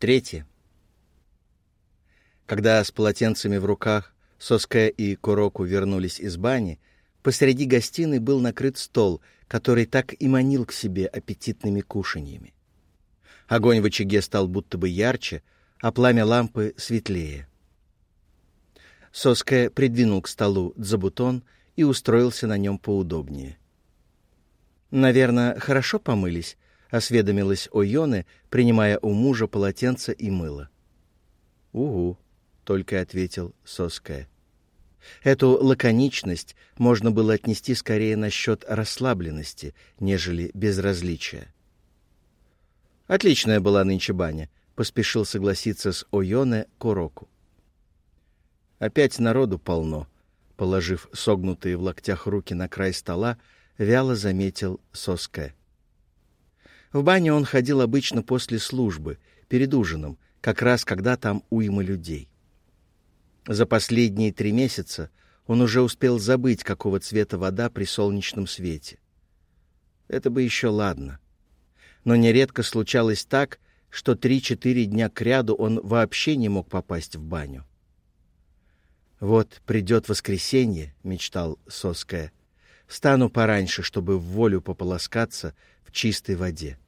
Третье. Когда с полотенцами в руках Соская и Куроку вернулись из бани, посреди гостиной был накрыт стол, который так и манил к себе аппетитными кушаньями. Огонь в очаге стал будто бы ярче, а пламя лампы светлее. Соская придвинул к столу дзабутон и устроился на нем поудобнее. «Наверное, хорошо помылись?» — осведомилась Ойоне, принимая у мужа полотенце и мыло. «Угу», — только ответил Соская. Эту лаконичность можно было отнести скорее насчет расслабленности, нежели безразличия. «Отличная была нынче баня», — поспешил согласиться с Ойоне Куроку. «Опять народу полно», — положив согнутые в локтях руки на край стола, вяло заметил Соская. В баню он ходил обычно после службы, перед ужином, как раз когда там уйма людей. За последние три месяца он уже успел забыть, какого цвета вода при солнечном свете. Это бы еще ладно. Но нередко случалось так, что три-четыре дня кряду он вообще не мог попасть в баню. «Вот придет воскресенье», — мечтал Соская, — «встану пораньше, чтобы в волю пополоскаться в чистой воде».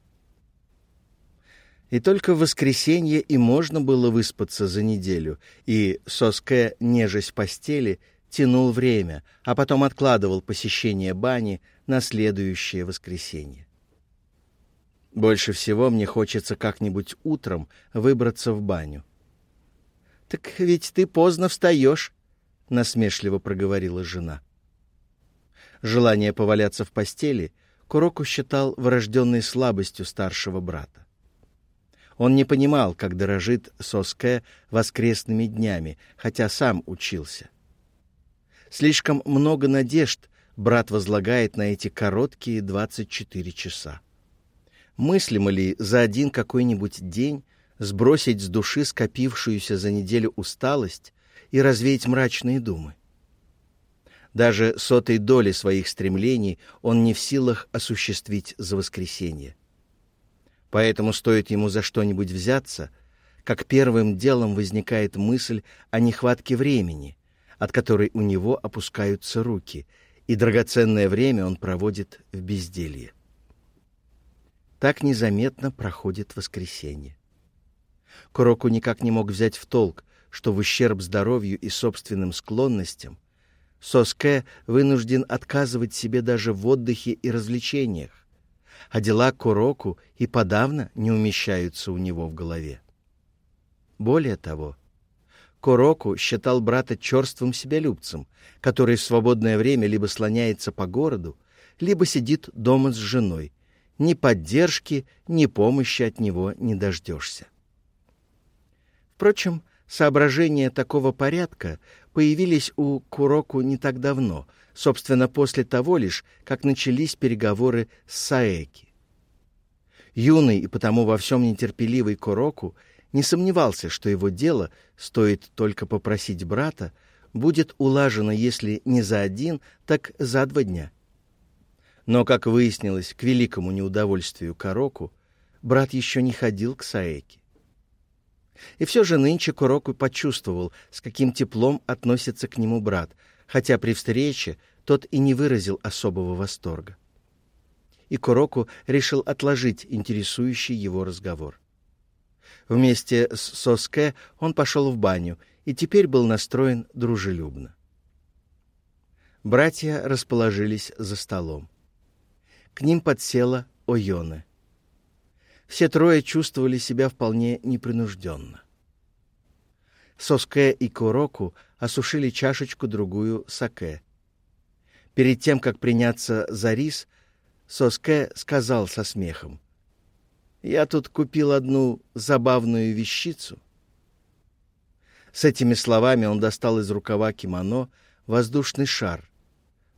И только в воскресенье и можно было выспаться за неделю, и Соске, нежесть постели, тянул время, а потом откладывал посещение бани на следующее воскресенье. Больше всего мне хочется как-нибудь утром выбраться в баню. — Так ведь ты поздно встаешь, — насмешливо проговорила жена. Желание поваляться в постели Куроку считал врожденной слабостью старшего брата. Он не понимал, как дорожит Соске воскресными днями, хотя сам учился. Слишком много надежд брат возлагает на эти короткие 24 часа. Мыслимо ли за один какой-нибудь день сбросить с души скопившуюся за неделю усталость и развеять мрачные думы? Даже сотой доли своих стремлений он не в силах осуществить за воскресенье. Поэтому стоит ему за что-нибудь взяться, как первым делом возникает мысль о нехватке времени, от которой у него опускаются руки, и драгоценное время он проводит в безделье. Так незаметно проходит воскресенье. Куроку никак не мог взять в толк, что в ущерб здоровью и собственным склонностям Соске вынужден отказывать себе даже в отдыхе и развлечениях, а дела Куроку и подавно не умещаются у него в голове. Более того, Куроку считал брата черствым себялюбцем, который в свободное время либо слоняется по городу, либо сидит дома с женой. Ни поддержки, ни помощи от него не дождешься. Впрочем, соображения такого порядка появились у Куроку не так давно — собственно, после того лишь, как начались переговоры с Саэки. Юный и потому во всем нетерпеливый Куроку не сомневался, что его дело, стоит только попросить брата, будет улажено, если не за один, так за два дня. Но, как выяснилось, к великому неудовольствию Короку, брат еще не ходил к Саэке. И все же нынче Куроку почувствовал, с каким теплом относится к нему брат, хотя при встрече тот и не выразил особого восторга. И Куроку решил отложить интересующий его разговор. Вместе с Соске он пошел в баню и теперь был настроен дружелюбно. Братья расположились за столом. К ним подсела Ойоне. Все трое чувствовали себя вполне непринужденно. Соске и Куроку осушили чашечку-другую саке. Перед тем, как приняться за рис, Соске сказал со смехом. «Я тут купил одну забавную вещицу». С этими словами он достал из рукава кимоно воздушный шар,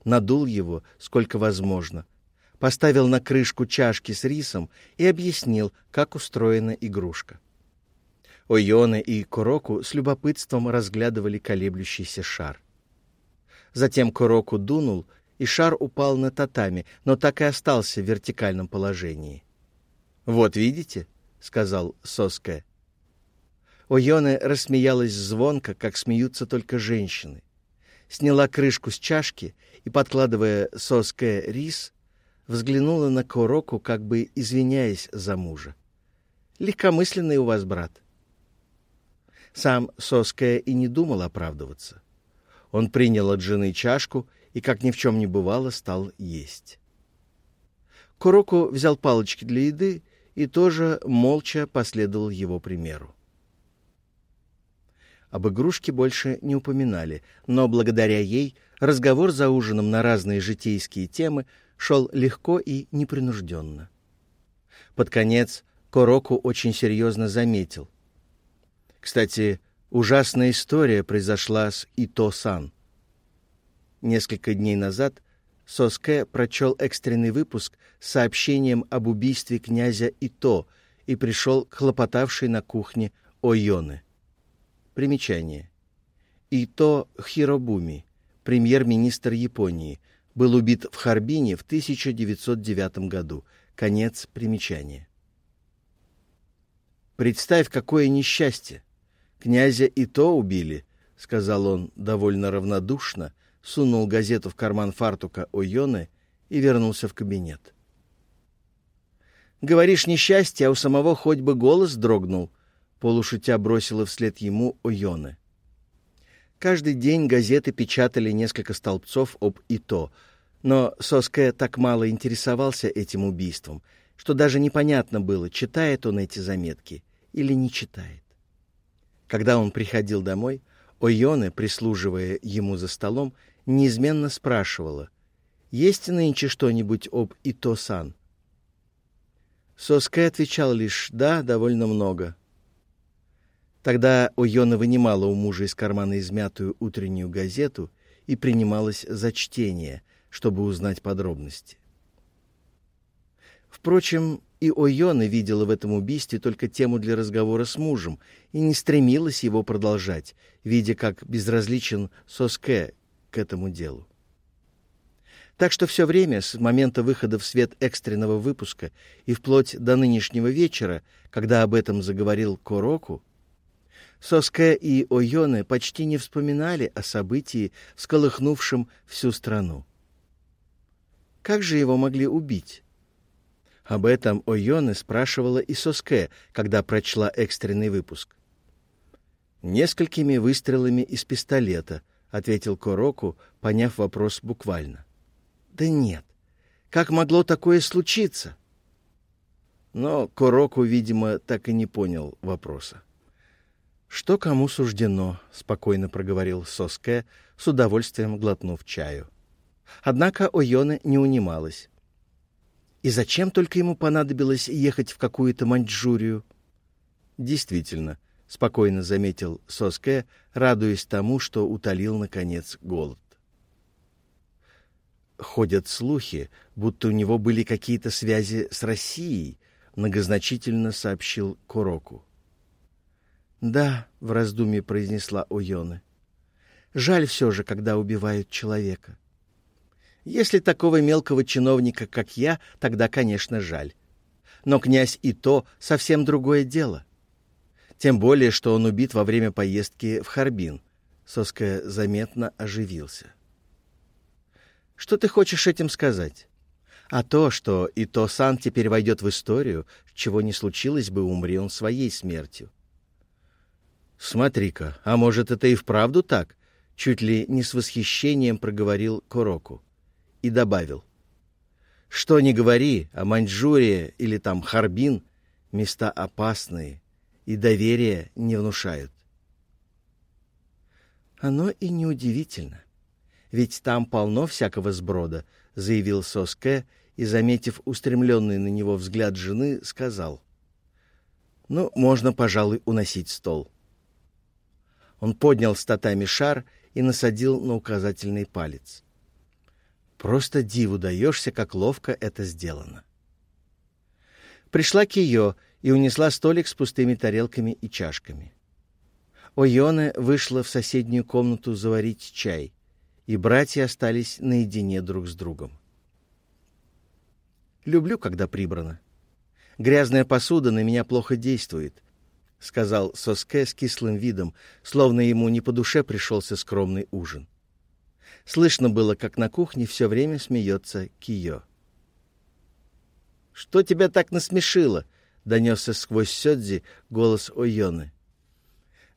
надул его, сколько возможно, поставил на крышку чашки с рисом и объяснил, как устроена игрушка. Ойоне и Куроку с любопытством разглядывали колеблющийся шар. Затем Куроку дунул, и шар упал на татами, но так и остался в вертикальном положении. «Вот видите», — сказал Соске, Ойоне рассмеялась звонко, как смеются только женщины. Сняла крышку с чашки и, подкладывая соское рис, взглянула на Короку, как бы извиняясь за мужа. «Легкомысленный у вас брат». Сам Соская и не думал оправдываться. Он принял от жены чашку и, как ни в чем не бывало, стал есть. Куроку взял палочки для еды и тоже молча последовал его примеру. Об игрушке больше не упоминали, но благодаря ей разговор за ужином на разные житейские темы шел легко и непринужденно. Под конец Куроку очень серьезно заметил. Кстати, ужасная история произошла с Ито-сан. Несколько дней назад Соске прочел экстренный выпуск с сообщением об убийстве князя Ито и пришел к хлопотавшей на кухне Ойоны. Примечание. Ито Хиробуми, премьер-министр Японии, был убит в Харбине в 1909 году. Конец примечания. Представь, какое несчастье! Князя и то убили, — сказал он довольно равнодушно, сунул газету в карман фартука Ойоны и вернулся в кабинет. «Говоришь несчастье, а у самого хоть бы голос дрогнул», — полушутя бросила вслед ему Ойоны. Каждый день газеты печатали несколько столбцов об ИТО, но Соске так мало интересовался этим убийством, что даже непонятно было, читает он эти заметки или не читает. Когда он приходил домой, Ойоне, прислуживая ему за столом, неизменно спрашивала, «Есть нынче что-нибудь об Ито-сан?» Соске отвечал лишь «да, довольно много». Тогда Ойона вынимала у мужа из кармана измятую утреннюю газету и принималась за чтение, чтобы узнать подробности. Впрочем, и Ойона видела в этом убийстве только тему для разговора с мужем и не стремилась его продолжать, видя, как безразличен Соске к этому делу. Так что все время, с момента выхода в свет экстренного выпуска и вплоть до нынешнего вечера, когда об этом заговорил Короку, Соске и Ойоне почти не вспоминали о событии, всколыхнувшем всю страну. Как же его могли убить? Об этом Ойоне спрашивала и Соске, когда прочла экстренный выпуск. «Несколькими выстрелами из пистолета», — ответил Короку, поняв вопрос буквально. «Да нет. Как могло такое случиться?» Но Короку, видимо, так и не понял вопроса. «Что кому суждено», — спокойно проговорил Соске, с удовольствием глотнув чаю. Однако Ойоне не унималась. И зачем только ему понадобилось ехать в какую-то Маньчжурию? Действительно, спокойно заметил Соске, радуясь тому, что утолил, наконец, голод. Ходят слухи, будто у него были какие-то связи с Россией, многозначительно сообщил Куроку. «Да», — в раздумье произнесла Ойоне. «Жаль все же, когда убивают человека. Если такого мелкого чиновника, как я, тогда, конечно, жаль. Но князь и то совсем другое дело. Тем более, что он убит во время поездки в Харбин. Соска заметно оживился. Что ты хочешь этим сказать? А то, что и то сан теперь войдет в историю, чего не случилось бы, умри он своей смертью. Смотри-ка, а может, это и вправду так? Чуть ли не с восхищением проговорил Куроку и добавил. Что ни говори, а Маньчжурия или там Харбин — места опасные и доверия не внушают. Оно и неудивительно. Ведь там полно всякого сброда, — заявил Соске и, заметив устремленный на него взгляд жены, сказал. Ну, можно, пожалуй, уносить стол. Он поднял с татами шар и насадил на указательный палец. Просто диву даешься, как ловко это сделано. Пришла Кио и унесла столик с пустыми тарелками и чашками. Ойоне вышла в соседнюю комнату заварить чай, и братья остались наедине друг с другом. Люблю, когда прибрано. Грязная посуда на меня плохо действует. — сказал Соске с кислым видом, словно ему не по душе пришелся скромный ужин. Слышно было, как на кухне все время смеется Кио. «Что тебя так насмешило?» — донесся сквозь Сёдзи голос Ойоны.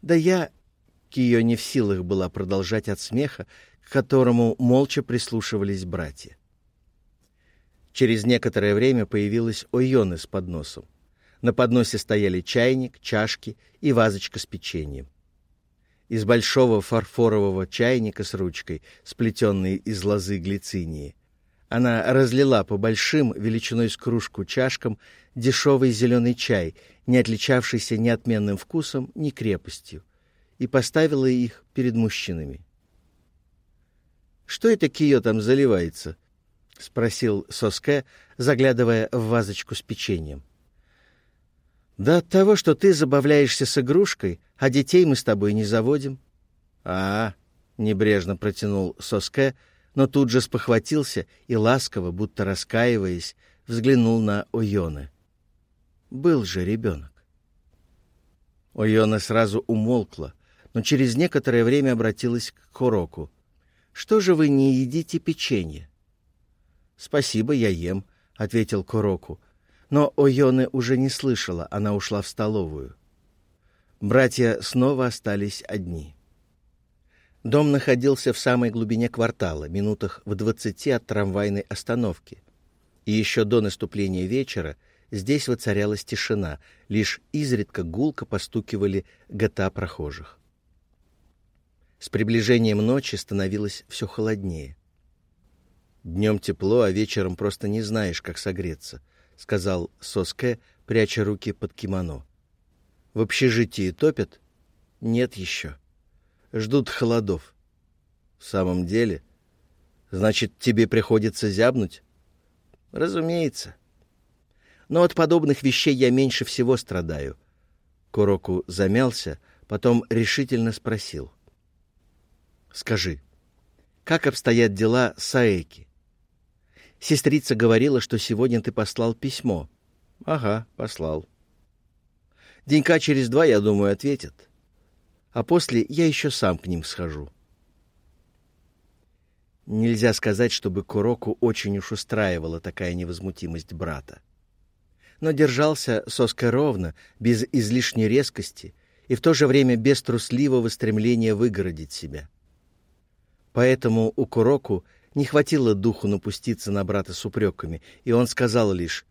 «Да я...» — Кио не в силах была продолжать от смеха, к которому молча прислушивались братья. Через некоторое время появилась Ойона с подносом. На подносе стояли чайник, чашки и вазочка с печеньем. Из большого фарфорового чайника с ручкой, сплетенной из лозы глицинии, она разлила по большим, величиной с кружку чашкам, дешевый зеленый чай, не отличавшийся ни отменным вкусом, ни крепостью, и поставила их перед мужчинами. «Что это Кио там заливается?» — спросил Соске, заглядывая в вазочку с печеньем. «Да от того, что ты забавляешься с игрушкой, а детей мы с тобой не заводим». «А, — небрежно протянул Соске, но тут же спохватился и ласково, будто раскаиваясь, взглянул на Ойоне. Был же ребенок. Ойона сразу умолкла, но через некоторое время обратилась к Куроку. «Что же вы не едите печенье?» «Спасибо, я ем», — ответил Куроку. Но Ойоне уже не слышала, она ушла в столовую. Братья снова остались одни. Дом находился в самой глубине квартала, минутах в двадцати от трамвайной остановки. И еще до наступления вечера здесь воцарялась тишина, лишь изредка гулко постукивали гота прохожих. С приближением ночи становилось все холоднее. «Днем тепло, а вечером просто не знаешь, как согреться», — сказал Соске, пряча руки под кимоно. «В общежитии топят?» «Нет еще. Ждут холодов». «В самом деле? Значит, тебе приходится зябнуть?» «Разумеется. Но от подобных вещей я меньше всего страдаю». Куроку замялся, потом решительно спросил. «Скажи, как обстоят дела с Аэки?» Сестрица говорила, что сегодня ты послал письмо. Ага, послал. Денька через два, я думаю, ответят. А после я еще сам к ним схожу. Нельзя сказать, чтобы Куроку очень уж устраивала такая невозмутимость брата. Но держался Соска ровно, без излишней резкости и в то же время без трусливого стремления выгородить себя. Поэтому у Куроку — не хватило духу напуститься на брата с упреками, и он сказал лишь,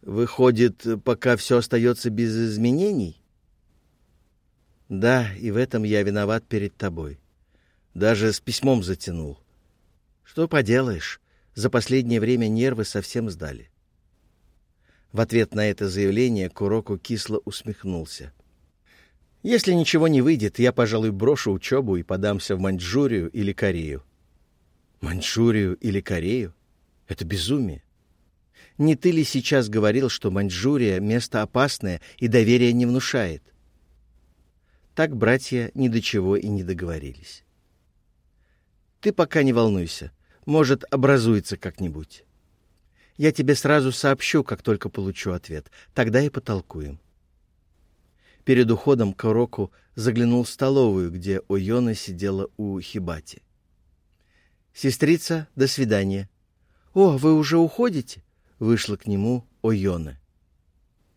«Выходит, пока все остается без изменений?» «Да, и в этом я виноват перед тобой. Даже с письмом затянул. Что поделаешь, за последнее время нервы совсем сдали». В ответ на это заявление Куроку кисло усмехнулся. «Если ничего не выйдет, я, пожалуй, брошу учебу и подамся в Маньчжурию или Корею. Маньчжурию или Корею? Это безумие. Не ты ли сейчас говорил, что Маньчжурия — место опасное и доверия не внушает? Так братья ни до чего и не договорились. Ты пока не волнуйся. Может, образуется как-нибудь. Я тебе сразу сообщу, как только получу ответ. Тогда и потолкуем. Перед уходом к уроку заглянул в столовую, где Ойона сидела у Хибати. «Сестрица, до свидания». «О, вы уже уходите?» — вышла к нему Ойона.